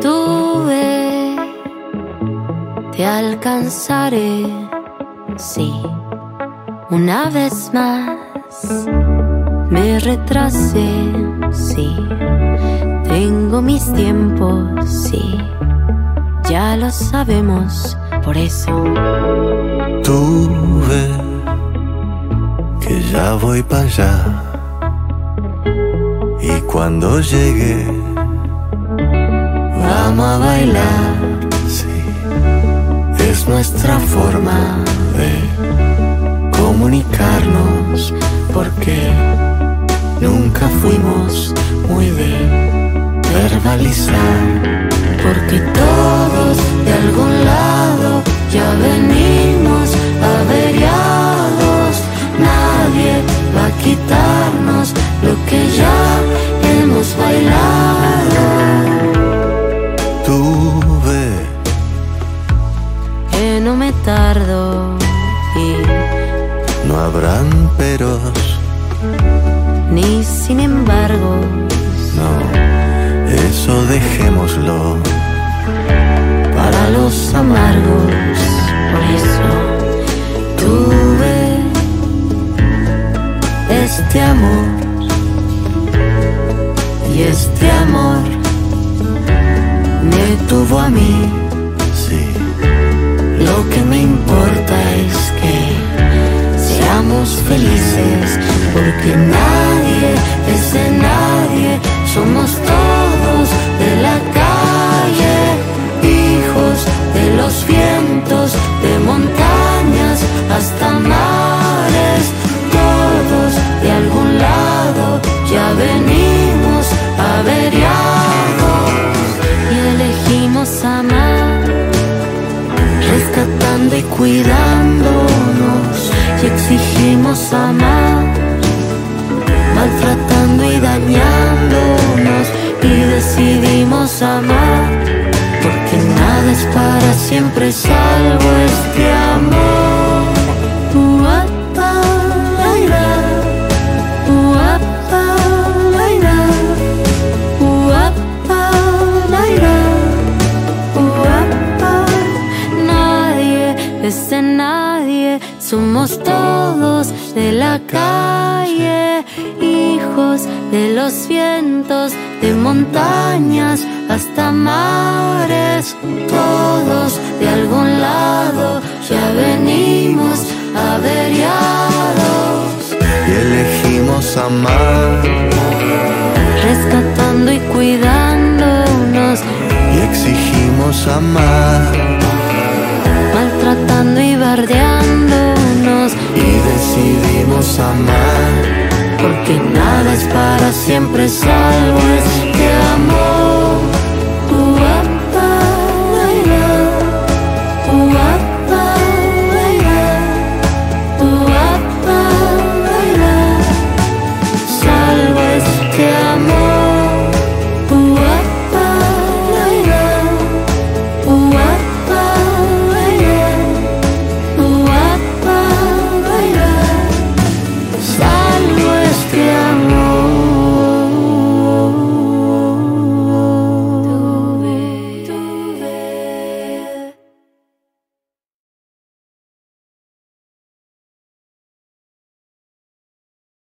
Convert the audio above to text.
Tuve, te alcanzaré, sí, una vez más. Me retrasé, sí, tengo mis tiempos, sí, ya lo sabemos, por eso. Tuve voy para allá. Y cuando llegue, Vamos a bailar, sí, es nuestra forma de comunicarnos, porque nunca fuimos muy de verbalizar. Habrán peros, ni sin embargo. no, eso dejémoslo. para los amargos. Por eso tuve este amor y este amor me tuvo a mí. Sí, Lo que me importa porque nadie es de nadie, somos todos de la calle, hijos de los vientos, de montañas hasta mares, todos de algún lado ya venimos averiados y elegimos amar rescatando y cuidándonos y exigimos amar, maltratando y dañándonos y decidimos amar, porque nada es para siempre salvo este amor. Nadie es de nadie, somos todos de la calle, hijos de los vientos, de montañas hasta mares, todos de algún lado ya venimos averiados, y elegimos amar. Rescatando y cuidándonos, y exigimos amar. Maltratando y y decidimos amar. Porque nada es para siempre, salvo este amor.